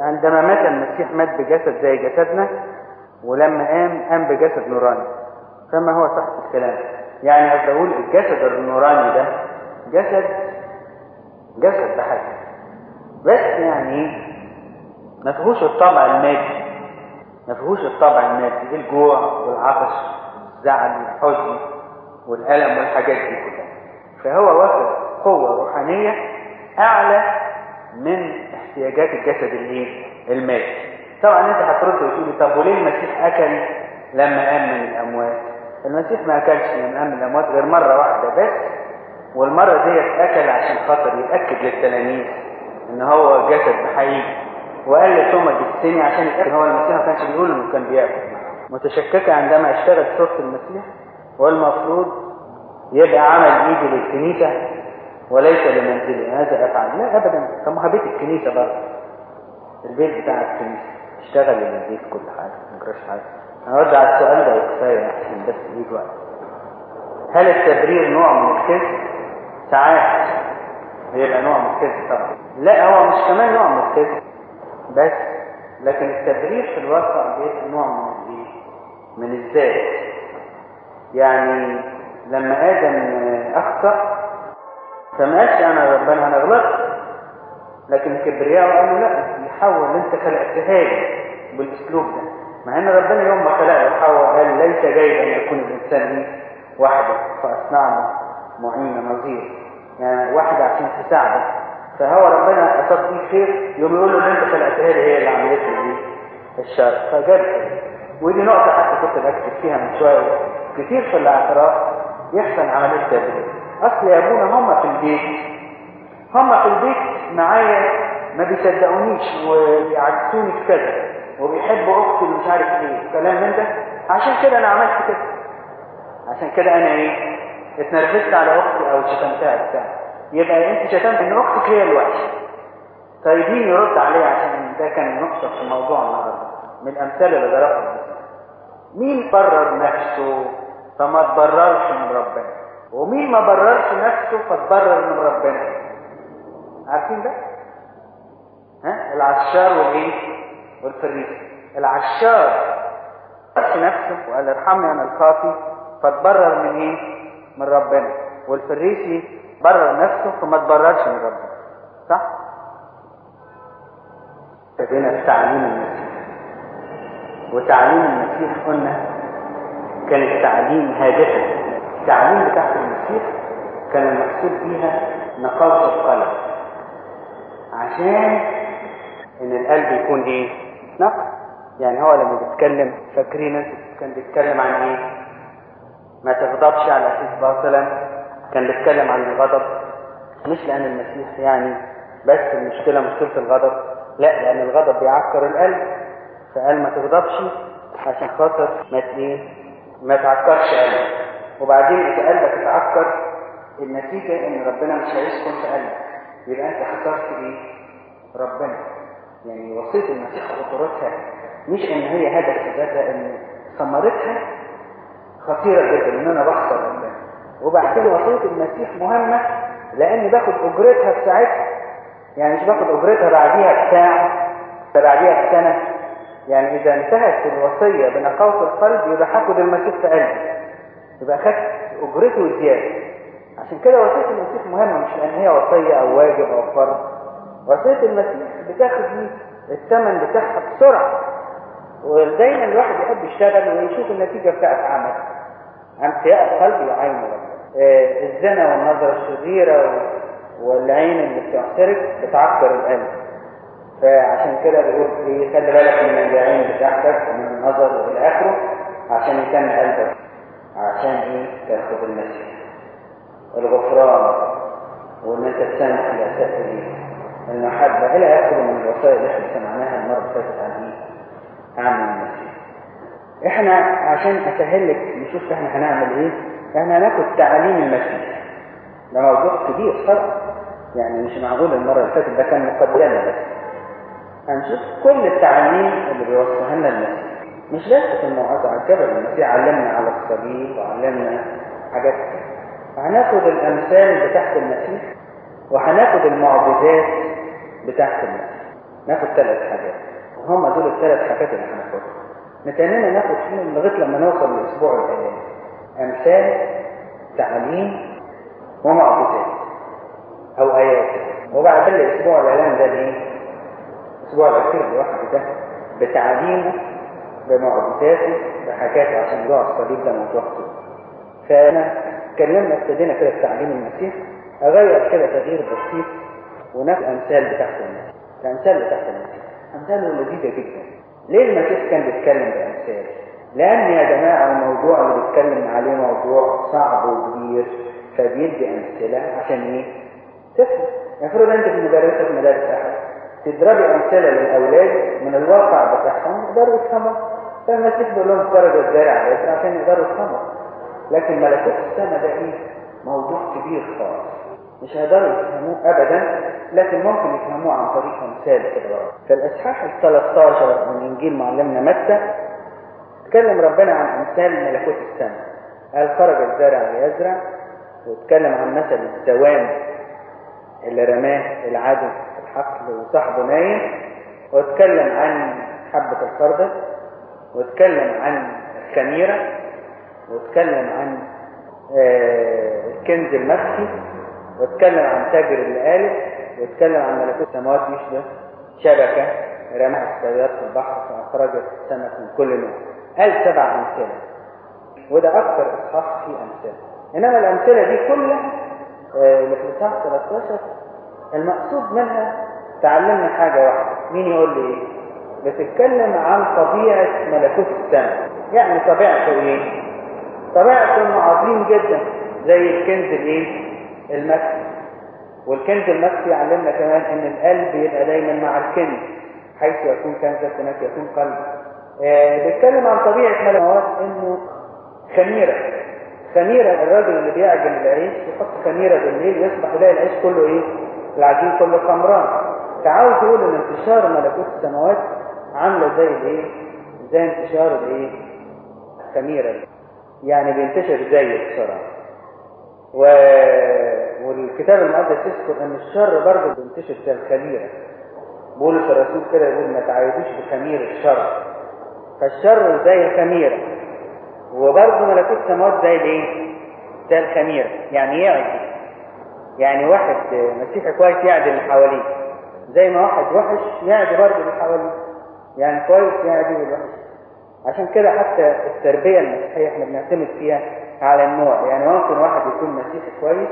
عندما مات المسيح مات بجسد زي جسدنا ولما قام قام بجسد نوراني. فما هو صح الكلام؟ يعني قصدي أقول الجسد النوراني ده جسد جسد بحاجة بس يعني ما فيهوش الطابع المادي. ما فيهوش الطابع المادي. الجوع والعطش والزعل والحزن والألم والحاجات دي كلها؟ فهو واخد قوة روحانية أعلى من احتياجات الجسد الايه المادي طبعا أنت هترد وتقولي طب وليه المسيح أكل لما قام من الأموات؟ المسيح ما أكلش لما قام من الأموات غير مرة واحدة بس والمرة ديت أكل عشان خاطر ياكد للتلاميذ إن هو جسد حقيقي. وقال لتوما جسني عشان يتأكد هو المسيح ما كانش بيقول إنه كان بيأكل. متشككة عندما اشتغل صوره المسيح والمفروض يبقى عمل ايده للكنيسة وليس لمنزله هذا أفعل. لا ابدا. طب ما بيت الكنيسة برضه. البيت بتاع الكنيسة. اشتغل للبيت كل حاجة ما جراش حاجة. هرد على السؤال ده وكفاية عشان بس يجي وقت. هل التبرير نوع من الكذب؟ ساعات بيبقى نوع من الكذب طبعا. لا هو مش كمان نوع من الكذب. بس لكن التبرير في الواقع بيبقى نوع من الإيه؟ من الذات. يعني لما آدم أخطأ فما قالش أنا ربنا أنا غلطت لكن الكبرياء قال له لا يحول أنت خلقتها لي بالأسلوب ده. مع أن ربنا يوم ما خلق حواء قال ليس جيد أن يكون الإنسان وحده فاصنع معين نظير. يعني واحدة عشان تساعده. فهو ربنا أصاب فيه خير يوم يقول له ان أنت خلقتها لي هي اللي عملت لي الشر. فجاب ودي نقطة حتى كنت بكتب فيها من شوية. كتير في الاعتراف يحصل عملية تبرير أصل يا ابونا هم في البيت. هم في البيت معايا ما بيصدقونيش وبيعكسوني كذا وبيحبوا أختي اللي مش عارف إيه. كلام من ده؟ عشان كده أنا عملت كده. عشان كده أنا إيه؟ اتنرفزت على أختي أو شتمتها بتاع. يبقى أنت شتمت إن أختك هي الوحشة. طيب مين يرد عليها عشان ده كان نقطة في موضوع النهارده. من الامثال اللي ضربها مين برر نفسه؟ فما تبررش من ربنا. ومين ما بررش نفسه فتبرر من ربنا. عارفين ده؟ ها؟ العشار والايه والفريسي. العشار. بررش نفسه وقال ارحمني أنا الخاطي فتبرر من إيه من ربنا. والفريسي برر نفسه فما تبررش من ربنا. صح؟ ابتدينا في تعليم المسيح. وتعليم المسيح قلنا كان التعليم هادفا. التعليم بتاعت المسيح كان المقصود بيها نقاوة القلب. عشان إن القلب يكون إيه؟ نقي. يعني هو لما بيتكلم فاكرين كان بيتكلم عن إيه؟ ما تغضبش على أساس باطلا. كان بيتكلم عن الغضب. مش لأن المسيح يعني بس المشكلة مشكله الغضب. لا لأن الغضب بيعكر القلب. فقال ما تغضبش عشان خاطر ما إيه؟ ما تعكرش قلبك. وبعدين اذا قلبك اتعكر النتيجة ان ربنا مش هيسكن في قلبك. يبقى انت خسرت إيه؟ ربنا. يعني وصيه المسيح خطورتها مش ان هي هدف ذاتها ان ثمرتها خطيرة جدا ان أنا بخسر ربنا وبعدين وصيه المسيح مهمة لاني باخد اجرتها في ساعتها يعني مش باخد اجرتها بعديها بساعة بعديها بسنة. يعني إذا انتهت الوصية بنقاوه القلب يبقى هاخد المسيح في قلبي. يبقى اخدت اجرته زياده عشان كده وصيه المسيح مهمة مش لأن هي وصية أو واجب أو فرض. وصيه المسيح بتاخد الثمن بتاعها بسرعة. ودايما الواحد يحب يشتغل ويشوف النتيجة بتاعت عمل انقياء القلب يعين ربنا آه الزنا والنظرة الشريرة والعين اللي بتعترف بتعكر القلب. فعشان كده بيقول إيه خلي بالك من العين بتاعتك ومن النظر والى آخره عشان يتم قلبك. عشان إيه؟ تاخد المسيح الغفران وان أنت تسامح الاساء ليك المحبة إلى اخره من الوصايا اللي إحنا سمعناها المرة اللي فاتت عن إيه؟ عن المسيح إحنا عشان اسهل لك نشوف إحنا هنعمل إيه؟ إحنا هناخد تعاليم المسيح. ده موضوع كبير طبعا يعني مش معقول المرة اللي فاتت ده كان مقدمة بس. هنشوف كل التعليم اللي بيوصلها لنا المسيح. مش في الموعظة على الجبل المسيح علمنا على الصليب وعلمنا حاجات هناخد الأمثال بتاعت المسيح وهناخد المعجزات بتاعت المسيح. ناخد ثلاث حاجات. هم دول الثلاث حاجات اللي هناخدهم نتنينا ناخد فيهم لغاية لما نوصل للأسبوع الاعلامي أمثال تعليم ومعجزات أو آيات. وبعد الأسبوع الاعلامي ده إيه الأسبوع الأخير لوحده ده بتعليمه بمعجزاته بحاجاته عشان موضوع الصليب ده موضوع كبير فأنا اتكلمنا ابتدينا كده في تعليم المسيح أغير كده تغيير بسيط ونفس امثال بتاعت المسيح الأمثال بتاعت المسيح امثاله لذيذة جدا. ليه المسيح كان بيتكلم بأمثال؟ لأن يا جماعة الموضوع اللي بيتكلم عليه موضوع صعب وكبير فبيدي أمثلة عشان إيه؟ تفهم. المفروض أنت في مدرسة في مدارس أحد تضربي أمثلة للأولاد من الواقع بتاعهم يقدروا يفهموا. فالمسيح بيقول لهم درجه الزارع على عشان يقدروا يفهموا. لكن ملكوت السماء ده إيه؟ موضوع كبير خالص. مش هيقدروا يفهموه ابدا لكن ممكن يفهموه عن طريق امثال كده فالاصحاح ال 13 من إنجيل معلمنا متى اتكلم ربنا عن امثال ملكوت السماء. قال خرج الزارع ليزرع واتكلم عن مثل الزوام اللي رماه العدو في الحقل وصاحبه نايم واتكلم عن حبة الخردل واتكلم عن الخميرة واتكلم عن الكنز المخفي واتكلم عن تاجر الآلف واتكلم عن ملكوت السماوات يشبه شبكة رماها الصياد في البحر فأخرجت سمك من كل نوع. قال سبع أمثلة؟ وده أكثر إصحاح فيه أمثلة. إنما الأمثلة دي كلها اللي في الإصحاح 13 المقصود منها تعلمنا حاجة واحدة. مين يقول لي إيه؟ بتتكلم عن طبيعة ملكوت السماء يعني طبيعته إيه؟ طبيعته عظيم جدا زي الكنز الإيه؟ المكسي والكنز المكسي يعلمنا كمان إن القلب يبقى دايما مع الكنز حيث يكون كنزك هناك يكون قلبك آه بيتكلم عن طبيعة ملكوت إنه خميرة. خميرة الراجل اللي بيعجن العيش يحط خميرة بالليل يصبح يلاقي العيش كله إيه؟ العجين كله خمران. تعاوز تقول إن انتشار ملكوت السماوات عاملة زي الايه زي انتشار الايه الخميرة يعني بينتشر زي بسرعة و... والكتاب المقدس يذكر إن الشر برضه بينتشر زي الخميرة بولس الرسول كده يقول ما تعايدوش بخمير الشر. فالشر زي الخميره وبرضه ملكوت السماوات زي الإيه؟ زي الخميره يعني يعدل. يعني واحد مسيحي كويس يعدل اللي حواليه. زي ما واحد وحش يعدل برضه اللي حواليه. يعني كويس يعدل الوحش عشان كده حتى التربية المسيحيه إحنا بنعتمد فيها على النوع يعني ممكن واحد يكون مسيحي كويس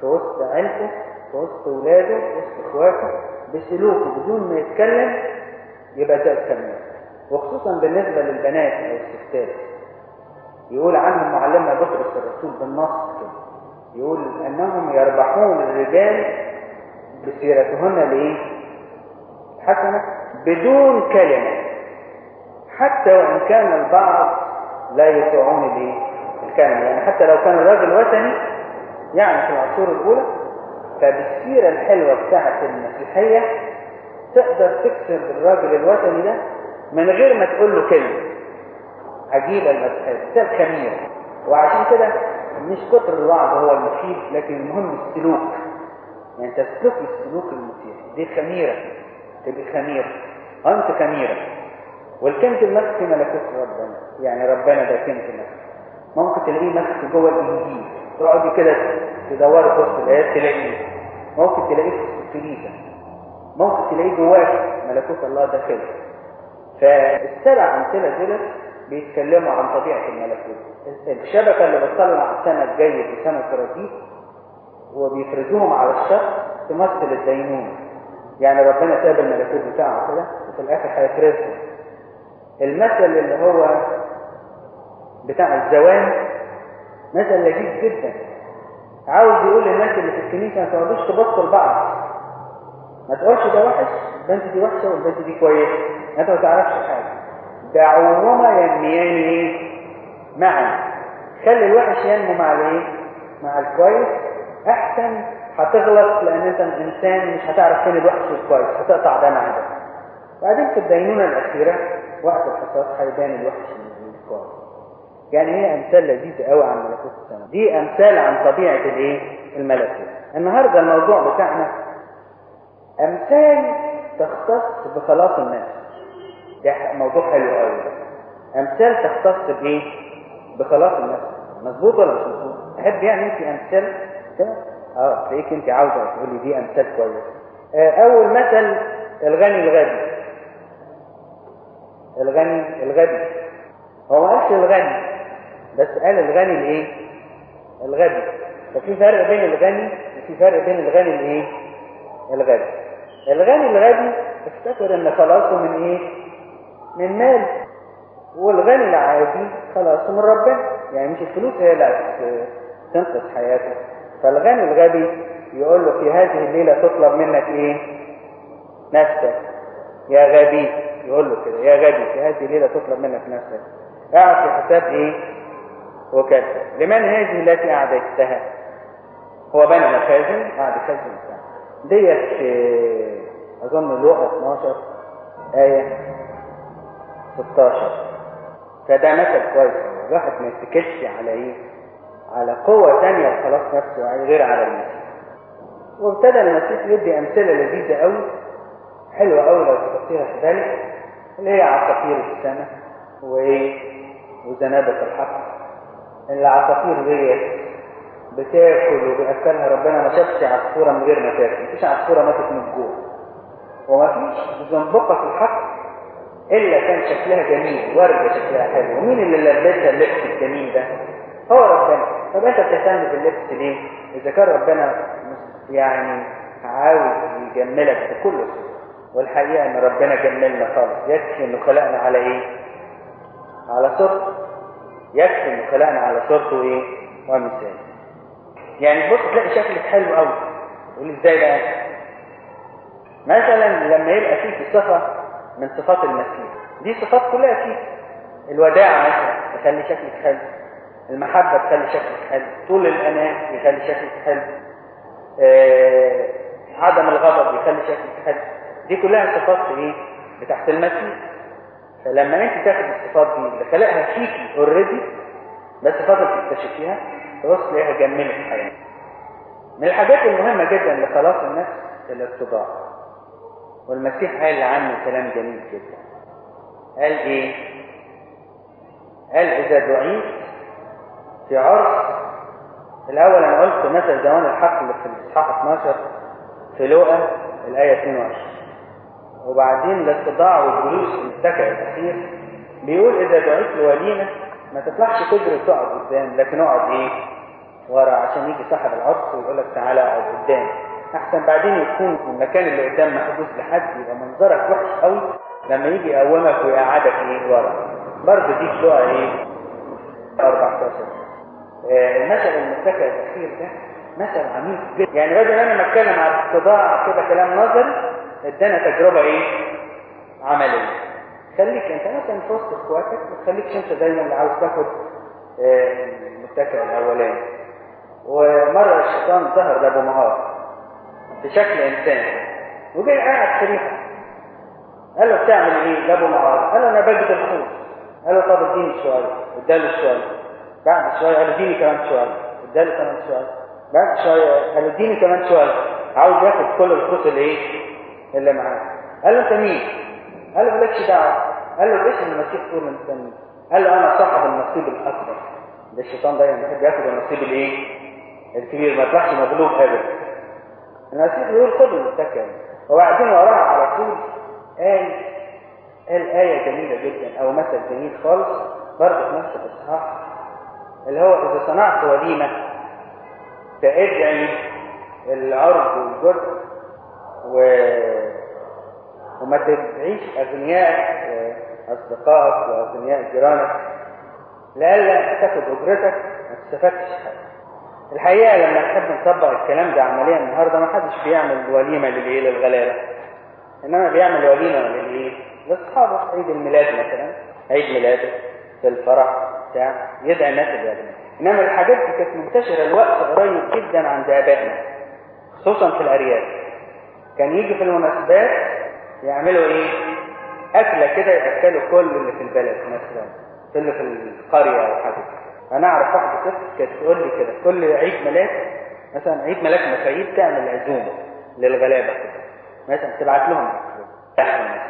في وسط عيلته في وسط اولاده في وسط إخواته بسلوكه بدون ما يتكلم يبقى زي الخميره وخصوصا بالنسبة للبنات أو الستات. يقول عنهم معلمنا بطرس الرسول بالنص يقول إنهم يربحون الرجال بسيرتهن لإيه؟ حسنة. بدون كلمة. حتى وإن كان البعض لا يطيعون الكلمة. يعني حتى لو كان الراجل وثني يعني في العصور الأولى فبالسيرة الحلوة بتاعة المسيحية تقدر تكسب الراجل الوثني ده من غير ما تقول له كلمة. عجيبة المسألة ده الخمير وعشان كده مش كتر الوعظ هو المفيد لكن المهم السلوك. يعني تسلك السلوك المفيد دي خميرة. تبقى خميرة أنت خميرة. والكنز المسكي ملكوت ربنا. يعني ربنا ده كنز مسكي ممكن تلاقيه مسكي جوه الإنجيل. تقعدي كده تدوري في وسط الآيات تلاقيه. ممكن تلاقيه في الكنيسة ممكن تلاقيه جواك ملكوت الله داخلك فالسبع أمثلة دول بيتكلموا عن طبيعة الملكوت. الشبكة اللي بتطلع سمك جيد وسمك رديء وبيفرزوهم على الشط تمثل الدينونة. يعني ربنا ساب الملكوت بتاعه كده وفي الآخر هيفرزهم. المثل اللي هو بتاع الزوان مثل لذيذ جدا. عاوز يقول للناس اللي في الكنيسة ما تقعدوش تبصوا لبعض. ما تقولش ده وحش البنت دي وحشة والبنت دي كويسة. انت ما تعرفش حاجة. دعوهما ينميان إيه معا. خلي الوحش ينمو مع الإيه؟ مع الكويس أحسن هتغلط لأن أنت إنسان مش هتعرف فين الوحش والكويس هتقطع ده مع ده بعدين في الدينونة الأخيرة وقت الحصاد هيبان الوحش الكويس يعني هي أمثال لذيذة قوي عن ملكوت السماء. دي أمثال عن طبيعة الإيه؟ الملكوت. النهارده الموضوع بتاعنا أمثال تختص بخلاص الناس. ده موضوع حلو قوي أمثال تختص بإيه؟ بخلاص الناس. مظبوط ولا مش مظبوط؟ تحب يعني أنت أمثال آه تلاقيك انت عاوزة تقولي دي أمثال كويس آه أول مثل الغني الغبي. الغني الغبي. هو ما قالش الغني بس قال الغني الايه الغبي. ففي فرق بين الغني وفي فرق بين الغني الايه الغبي. الغني الغبي افتكر إن خلاصه من إيه؟ من مال. والغني العادي خلاصه من ربنا. يعني مش الفلوس هي اللي تنقذ حياته. فالغني الغبي يقول له في هذه الليلة تطلب منك إيه؟ نفسك. يا غبي. يقول له كده. يا غبي في هذه الليلة تطلب منك نفسك. اعرف في حساب إيه؟ وكذا. لمن هذه التي اعددتها هو بني مخازن؟ قاعد يخزن ديت أظن لوقا 12 آية 16 فده مثل كويس. الواحد ما يتكلش على إيه؟ على قوة ثانية لخلاص نفسه غير على المسيح وابتدى المسيح يدي أمثلة لذيذة قوي حلوة قوي لو تحطيها في بالك اللي هي عصافير السماء وإيه؟ وزنابة الحق. العصافير ديت بتاكل وبيأكلها ربنا ما شافش عصفورة من غير ما تاكل. مفيش عصفورة ماتت من الجوع. ومفيش زنبقة في الحق إلا كان شكلها جميل وردة شكلها حلو. ومين اللي لبسها اللبس الجميل ده؟ هو ربنا. طب انت بتهتم باللبس ليه؟ إذا كان ربنا يعني عاوز يجملك بكل صورة والحقيقة إن ربنا جملنا خالص. يكفي انه خلقنا على إيه؟ على صورته. يكفي انه خلقنا على صورته إيه؟ ومثال يعني بص تلاقي شكلك حلو قوي تقول إزاي بقى؟ مثلا لما يبقى فيك صفة من صفات المسيح. دي صفات كلها فيك الوداع مثلا تخلي شكلك حلو. المحبة تخلي شكلك حلو. طول الأمان يخلي شكلك حلو. آه عدم الغضب يخلي شكلك حلو. دي كلها صفات إيه؟ بتاعت المسيح. فلما أنت تاخد الصفات دي اللي خلقها فيكي اوريدي بس فاضل تكتشفيها تبص تلاقيها جملت حياتك. من الحاجات المهمة جدا لخلاص النفس الاتضاع والمسيح قال عنه كلام جميل جدا. قال إيه؟ قال إذا دعيت في عرس الأول أنا قلت مثل زمان الحقل في الإصحاح 12 في لوقا الآية 22 وبعدين الاتضاع والجلوس المتكئ الأخير بيقول إذا دعيت لوليمة ما تطلعش تجري وتقعد قدام لكن اقعد إيه؟ ورا عشان يجي صاحب العرس ويقول لك تعالى اقعد قدام. أحسن بعدين يكون المكان اللي قدام محجوز لحد يبقى منظرك وحش قوي لما يجي يقومك ويقعدك إيه؟ ورا. برضه دي لقى إيه؟ 14 آه المثل المتكئ الأخير ده مثل عميق جدا. يعني بدل أنا ما اتكلم على الاتضاع كده كلام نظري ادانا تجربة إيه؟ عملية. خليك أنت مثلا في وسط إخواتك ما تخليكش أنت دايما اللي عاوز تاخد آه المتكئ الأولاني. ومرة الشيطان ظهر لأبو مهار بشكل انسان وجاي قاعد في ريحة. قال له بتعمل إيه لأبو مهار؟ قال له أنا بجد الخوف. قال له طب اديني شوية اداله شوية بعد شوية قال له اديني كمان شوية اداله كمان شوية. بعد شوية قال له اديني كمان شوية. عاوز ياخد كل الفلوس اللي إيه؟ اللي معاه. قال له انت مين قال له مالكش دعوة. قال له إيش المسيح تقول انت مين قال له أنا صاحب النصيب الأكبر. ده الشيطان دايما بيحب ياخد النصيب الايه الكبير ما يطلعش مغلوب ابدا. المسيح بيقول خد المتكل وبعدين وراها على طول. قال قال آية جميلة جدا أو مثل جميل خالص. برضه في نفس الإصحاح اللي هو إذا صنعت وليمة فادعي العرض والجزء و... وما تدعيش أغنياء أصدقائك وأغنياء جيرانك لألا تاخد أجرتك ما تستفادش حاجة. الحقيقة لما نحب نطبق الكلام ده عمليا النهاردة ما حدش بيعمل وليمة للإيه للغلابة إنما بيعمل وليمة للإيه لأصحابه عيد الميلاد مثلا عيد ميلاده في الفرح. بتاع يدعي الناس يدعي إنما الحاجات دي كانت منتشرة الوقت قريب جدا عند آبائنا خصوصا في الأرياف. كان يجي في المناسبات يعملوا إيه؟ أكلة كده يأكلوا كل اللي في البلد مثلا كل اللي في القرية أو حاجة. أنا أعرف واحدة ست كانت تقول لي كده كل عيد ميلاد مثلا عيد ميلاد مفايد تعمل عزومة للغلابة كده. مثلا تبعت لهم. لحمة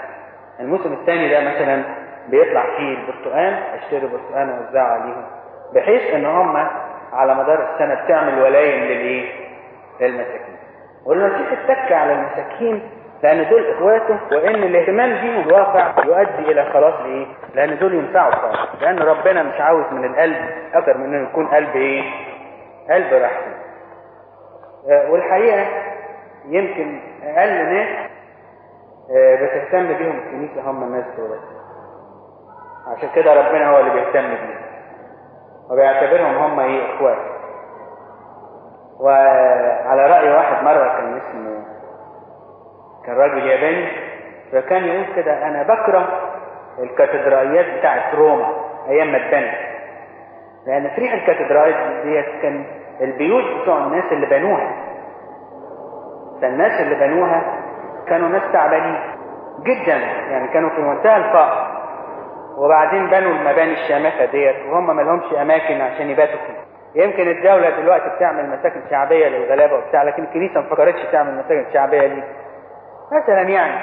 الموسم الثاني ده مثلا بيطلع فيه البرتقال اشتري برتقال واوزعه عليهم بحيث إن هم على مدار السنة بتعمل ولايم للإيه؟ للمساكين. والمسيح اتك على المساكين لأن دول إخواته وإن الاهتمام بيهم الواقع يؤدي إلى خلاص إيه لأن دول ينفعوا خالص. لأن ربنا مش عاوز من القلب أكتر من إنه يكون قلب إيه؟ قلب رحمة. آه والحقيقة يمكن أقل ناس آه بتهتم بيهم الكنيسه هم الناس دول. عشان كده ربنا هو اللي بيهتم بيهم وبيعتبرهم هم إيه اخوات وعلى رأي واحد مرة كان اسمه كان راجل ياباني فكان يقول كده أنا بكره الكاتدرائيات بتاعت روما أيام ما اتبنت. لأن في الكاتدرائيات ديت كان البيوت بتوع الناس اللي بنوها. فالناس اللي بنوها كانوا ناس تعبانين جدا يعني كانوا في منتهى الفقر. وبعدين بنوا المباني الشامخة ديت وهم ما لهمش أماكن عشان يباتوا فيها. يمكن الدولة دلوقتي بتعمل مساكن شعبية للغلابة وبتاع لكن الكنيسة ما فكرتش تعمل مساكن شعبية ليه؟ مثلا يعني.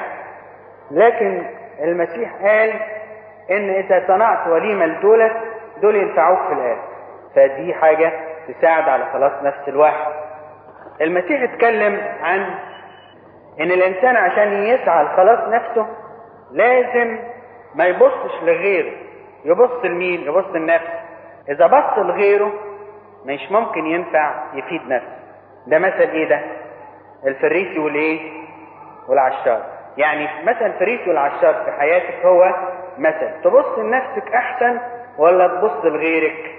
لكن المسيح قال إن إذا صنعت وليمة لدولة دول ينفعوك في الآن. فدي حاجة تساعد على خلاص نفس الواحد. المسيح اتكلم عن إن الإنسان عشان يسعى لخلاص نفسه لازم ما يبصش لغيره يبص لمين؟ يبص لنفسه. إذا بص لغيره مش ممكن ينفع يفيد نفسه. ده مثل إيه ده؟ الفريسي والإيه؟ والعشار. يعني مثل الفريسي والعشار في حياتك هو مثل. تبص لنفسك أحسن ولا تبص لغيرك؟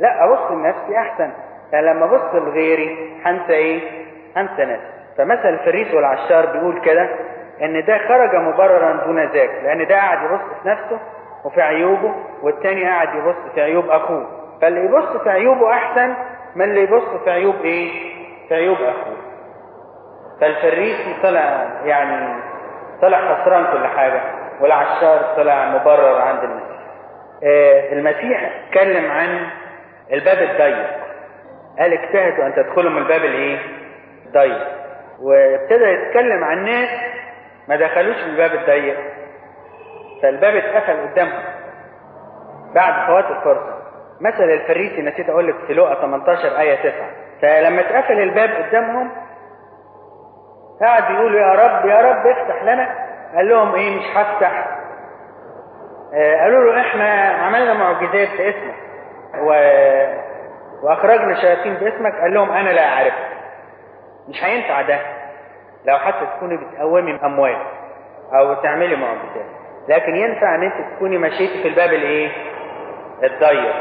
لا أبص لنفسي أحسن. فلما أبص لغيري هنسى إيه؟ هنسى نفسي. فمثل الفريسي والعشار بيقول كده إن ده خرج مبررا دون ذاك لأن ده قاعد يبص في نفسه وفي عيوبه والتاني قاعد يبص في عيوب أخوه. فاللي يبص في عيوبه أحسن من اللي يبص في عيوب إيه؟ في عيوب أخوه. فالفريسي طلع يعني طلع خسران كل حاجة والعشار طلع مبرر عند المسيح آه المسيح اتكلم عن الباب الضيق. قال اجتهدوا أن تدخلوا من الباب الإيه؟ ضيق وابتدى يتكلم عن ناس ما دخلوش الباب الضيق. فالباب اتقفل قدامهم. بعد فوات الفرصه مثل الفريسي نسيت أقول لك في لقا 18 آية 9 فلما اتقفل الباب قدامهم قعد يقولوا يا رب يا رب افتح لنا. قال لهم إيه مش هفتح. آه قالوا له إحنا عملنا معجزات باسمك و... وأخرجنا شياطين باسمك. قال لهم أنا لا أعرفك. مش هينفع ده. لو حتى تكوني بتقومي أموال أو تعملي معجزات. لكن ينفع إن أنت تكوني مشيتي في الباب الإيه؟ الضيق.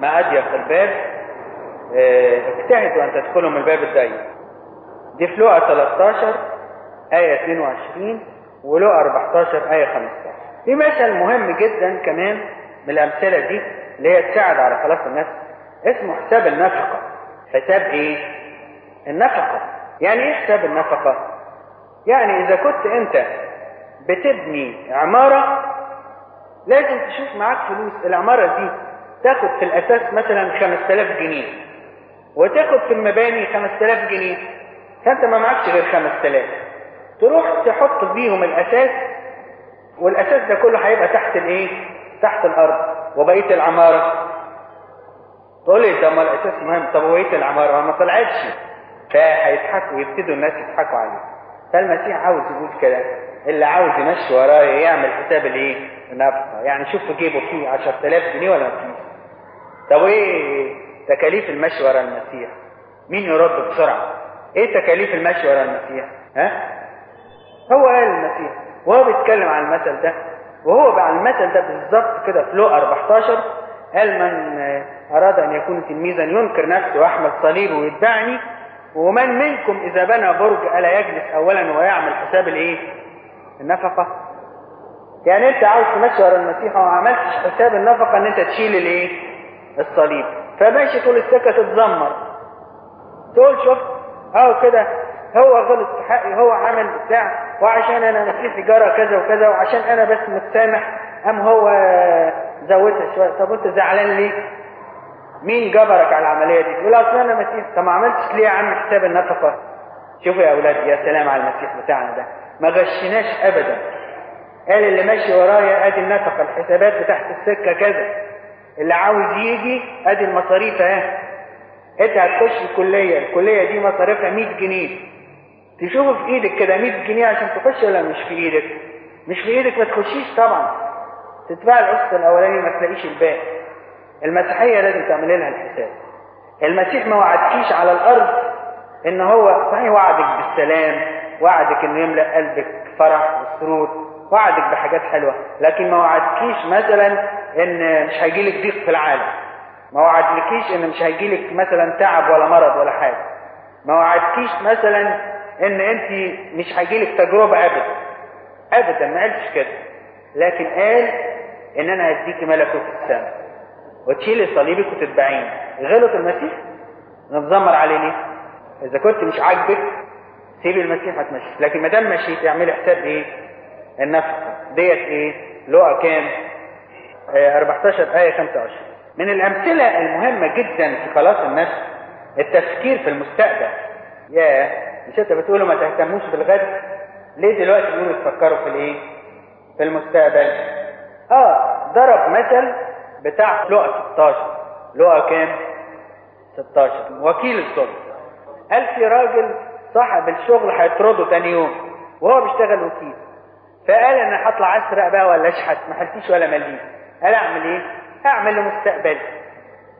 ما أضيق الباب آه اجتهدوا أن تدخلوا من الباب الضيق. دي في لقا 13 آية 22 ولقا 14 آية 15 في مثل مهم جدا كمان من الأمثلة دي اللي هي تساعد على خلاص النفس. اسمه حساب النفقة. حساب إيه؟ النفقة. يعني إيه حساب النفقة؟ يعني إذا كنت أنت بتبني عمارة لازم تشوف معاك فلوس. العمارة دي تاخد في الأساس مثلا 5000 جنيه وتاخد في المباني 5000 جنيه فأنت ما معكش غير 5000 تروح تحط بيهم الأساس والأساس ده كله هيبقى تحت الإيه؟ تحت الأرض وبقية العمارة. تقول لي ده ما الأساس مهم طب وبقية العمارة؟ ما طلعتش. فهيضحكوا يبتدوا الناس يضحكوا عليه فالمسيح عاوز يقول كده. اللي عاوز يمشي وراه يعمل حساب الايه النفقه يعني شوف جيبه فيه 10000 جنيه ولا مفيش طب إيه تكاليف المشي ورا المسيح؟ مين يرد بسرعة؟ إيه تكاليف المشي ورا المسيح؟ ها؟ هو قال المسيح وهو بيتكلم عن المثل ده وهو بقى المثل ده بالظبط كده في لقا 14 قال من أراد أن يكون تلميذا ينكر نفسه ويحمل صليبه ويتبعني ومن منكم إذا بنى برج ألا يجلس اولا ويعمل حساب الإيه؟ النفقة؟ يعني أنت عاوز تمشي ورا المسيح وما عملتش حساب النفقة إن أنت تشيل الإيه؟ الصليب. فماشي طول السكه تتذمر تقول شوف أهو كده هو غلط في حقي هو عمل بتاع وعشان أنا مسيحي جرى كذا وكذا وعشان أنا بس متسامح قام هو زودها شوية. طب أنت زعلان ليه؟ مين جبرك على العملية دي؟ يقول أصل أنا مسيح. طب ما عملتش ليه يا عم؟ حساب النفقة. شوفوا يا أولاد يا سلام على المسيح بتاعنا ده. ما غشناش ابدا. قال اللي ماشي ورايا أدي النفقة. الحسابات بتاعت السكة كذا. اللي عاوز يجي أدي المصاريف أهي. انت هتخش الكلية. الكلية دي مصاريفها 100 جنيه. تشوفه في إيدك كده 100 جنيه عشان تخش ولا مش في إيدك؟ مش في إيدك ما تخشيش طبعا. تدفع القسط الأولاني ما تلاقيش الباقي. المسيحية لازم تعمل لها الحساب. المسيح ما وعدكيش على الأرض إن هو صحيح وعدك بالسلام وعدك إنه يملأ قلبك فرح وسرور وعدك بحاجات حلوة لكن ما وعدكيش مثلا إن مش هيجيلك ضيق في العالم. ما وعدلكيش إن مش هيجيلك مثلا تعب ولا مرض ولا حاجة. ما وعدكيش مثلا إن أنت مش هيجيلك تجربة ابدا. ابدا ما قالش كده. لكن قال إن أنا هديك ملكوت السماء. وتشيلي صليبك وتتبعيني غلط المسيح؟ نتذمر عليه ليه؟ إذا كنت مش عاجبك سيبي المسيح هتمشي لكن ما دام مشيت اعملي حساب إيه؟ النفقه ديت إيه؟ لقى كام؟ آه 14 آية 25 من الأمثلة المهمة جدا في خلاص النفس التفكير في المستقبل. يا مش أنت بتقولوا ما تهتموش بالغد؟ ليه دلوقتي بيقولوا تفكروا في الإيه؟ في المستقبل. آه ضرب مثل بتاع لقى 16 لقى كام؟ 16 وكيل الظلم قال في راجل صاحب الشغل هيطرده تاني يوم وهو بيشتغل وكيل. فقال أنا هطلع أسرق بقى ولا أشحت؟ ما حلتيش ولا مليم. قال أعمل إيه؟ أعمل لمستقبلي.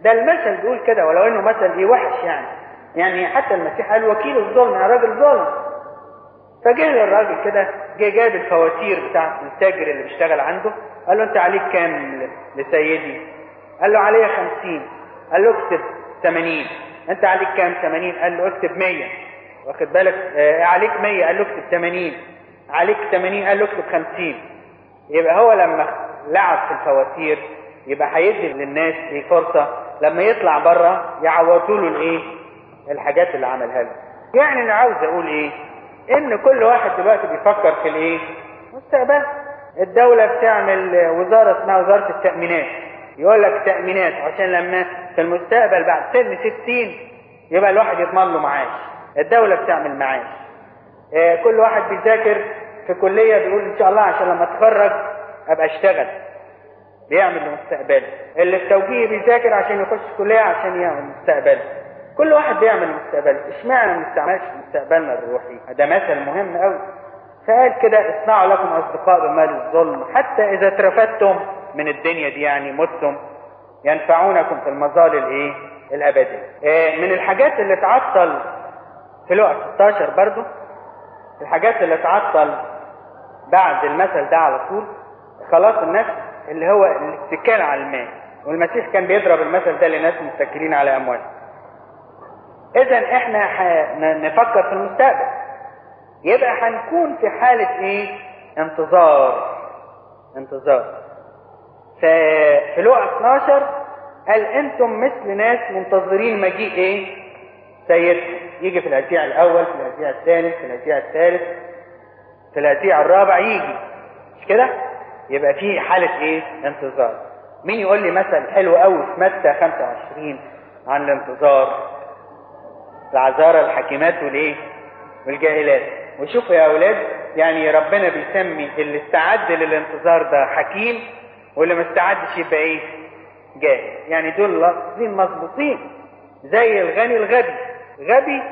ده المثل بيقول كده ولو إنه مثل إيه؟ وحش يعني. يعني حتى المسيح قال وكيل الظلم يا راجل ظالم. فجه للراجل كده جه جاب الفواتير بتاع التاجر اللي بيشتغل عنده. قال له أنت عليك كام لسيدي؟ قال له عليا خمسين. قال له اكتب ثمانين أنت عليك كام ثمانين قال له اكتب مية. واخد بالك؟ آه عليك مية. قال له اكتب ثمانين عليك ثمانين قال له اكتب خمسين. يبقى هو لما لعب في الفواتير يبقى هيدي للناس دي فرصة لما يطلع بره يعوضوا له الإيه؟ الحاجات اللي عملها له. يعني أنا عاوز أقول إيه؟ إن كل واحد دلوقتي بيفكر في الإيه؟ مستقبل. الدولة بتعمل وزارة اسمها وزارة التأمينات. يقول لك تأمينات عشان لما في المستقبل بعد سن 60 يبقى الواحد يضمن له معاش. الدولة بتعمل معاش. آه كل واحد بيذاكر في كلية بيقول إن شاء الله عشان لما أتخرج أبقى أشتغل. بيعمل لمستقبله. اللي في توجيه بيذاكر عشان يخش كلية عشان يعمل مستقبله. كل واحد بيعمل مستقبله اشمعنى ما نستعملش مستقبلنا الروحي؟ ده مثل مهم قوي فقال كده اصنعوا لكم أصدقاء بمال الظلم. حتى إذا اترفدتم من الدنيا دي يعني متم ينفعونكم في المظال الإيه؟ الأبدية. آه من الحاجات اللي تعطل في لقا 16 برضو الحاجات اللي تعطل بعد المثل ده على طول خلاص النفس اللي هو الاتكال على المال والمسيح كان بيضرب المثل ده لناس متكلين على أموالهم. اذا إحنا نفكر في المستقبل. يبقى هنكون في حالة إيه؟ انتظار. انتظار. في لقا 12 قال أنتم مثل ناس منتظرين مجيء إيه؟ سيدكم. يجي في الهزيع الأول في الهزيع الثاني في الهزيع الثالث في الهزيع الرابع يجي. مش كده؟ يبقى في حالة إيه؟ انتظار. مين يقول لي مثل حلو قوي في متى 25 عن الانتظار؟ العذارى الحكيمات والإيه؟ والجاهلات. وشوفوا يا أولاد يعني ربنا بيسمي اللي استعد للانتظار ده حكيم واللي ما استعدش يبقى إيه؟ جاهل. يعني دول لفظين مظبوطين زي الغني الغبي. غبي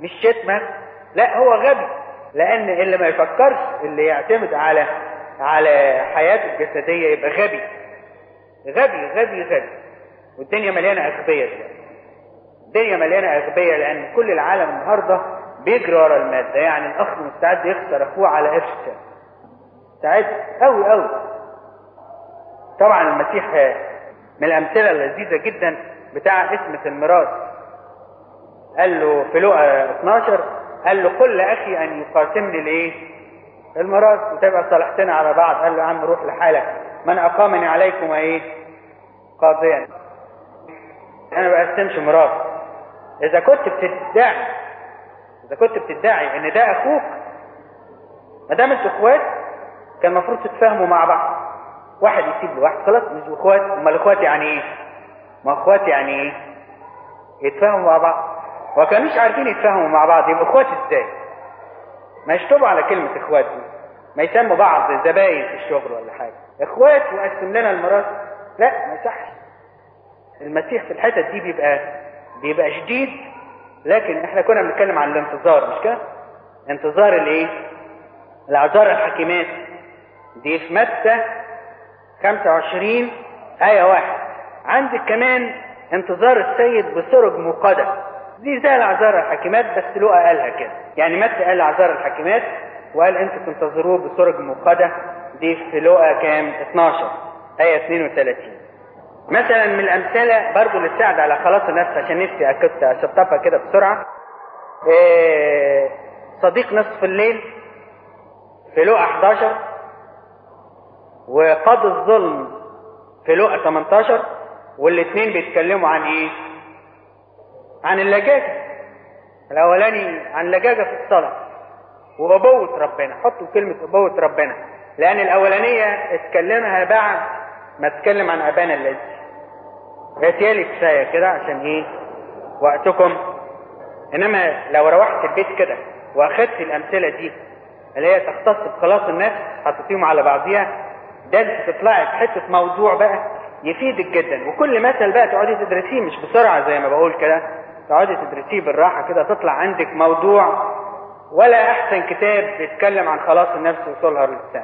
مش شتمة لا هو غبي. لأن اللي ما يفكرش اللي يعتمد على على حياته الجسدية يبقى غبي. غبي غبي غبي. والدنيا مليانة أغبياء الدنيا مليانة أغبياء لأن كل العالم النهاردة بيجري ورا المادة. يعني الأخ مستعد يخسر أخوه على قرش مستعد أوي أوي. طبعا المسيح من الأمثلة اللذيذة جدا بتاع اسمة الميراث قال له في لقا 12 قال له قل لأخي أن يقاسمني الإيه؟ الميراث وتبقى صالحتنا على بعض. قال له يا عم روح لحالك. من أقامني عليكم إيه؟ قاضيا. أنا بقسمش ميراث إذا كنت بتدعي إذا كنت بتدعي إن ده أخوك ما دام أنتوا إخوات كان المفروض تتفاهموا مع بعض. واحد يسيب لواحد خلاص مش إخوات. أمال إخوات يعني إيه؟ ما إخوات يعني إيه؟ يتفاهموا مع بعض. وما كانوش عارفين يتفاهموا مع بعض يبقوا إخوات إزاي؟ ما يشطبوا على كلمة إخوات دي. ما يسموا بعض زباين في الشغل ولا حاجة. إخوات وقسم لنا الميراث لا ما يصحش. المسيح في الحتت دي بيبقى بيبقى شديد لكن إحنا كنا بنتكلم عن الانتظار مش كده؟ انتظار الإيه؟ الأعذار الحكيمات. دي في متى 25 آية واحد. عندك كمان انتظار السيد بسرج موقدة دي زي الأعذار الحكيمات بس لقى قالها كده. يعني متى قال أعذار الحكيمات؟ وقال أنتوا تنتظروه بسرج موقدة دي في لقى كام؟ 12 آية 32 مثلا من الأمثلة برضو اللي تساعد على خلاص النفس عشان نفسي كنت أشطبها كده بسرعة. إيه صديق نصف الليل في لقى 11 وقاضي الظلم في لقى 18 والاثنين بيتكلموا عن إيه؟ عن اللجاجة. الأولاني عن لجاجة في الصلاة وأبوة ربنا. حطوا كلمة أبوة ربنا لأن الأولانية اتكلمها بعد ما اتكلم عن ابانا الذي هاتيالي كفاية كده عشان إيه؟ وقتكم. إنما لو روحت البيت كده وأخدت الأمثلة دي اللي هي تختص بخلاص النفس حطيتيهم على بعضيها ده انت تطلعي بحته موضوع بقى يفيدك جدا. وكل مثل بقى تقعدي تدرسيه مش بسرعة زي ما بقول كده. تقعدي تدرسيه بالراحة كده تطلع عندك موضوع. ولا أحسن كتاب بيتكلم عن خلاص النفس وصولها للسنة